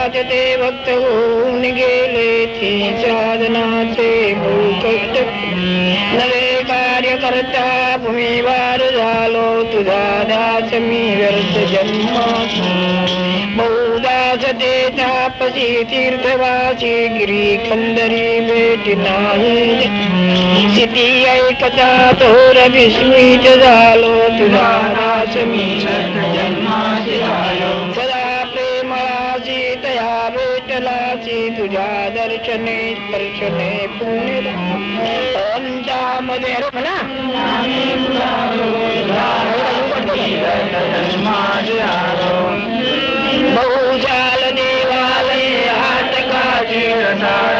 कदाच ते भक्त होऊन गेले ती साधनाचे कष्ट नवे कार्य करता भूमीवार झालो तुझा दास मी व्यर्थ जन्मात बहुदास ते तापसी तीर्थवासी गिरी खंदरी भेट नाही स्थिती ऐकता थोर विस्मित झालो तुझा दास मी चलाचे तुझ्या दर्शने दर्शने पुण्यला अंतामध्ये म्हणा. बहुजाल देवालय हातकाचे रसाळ.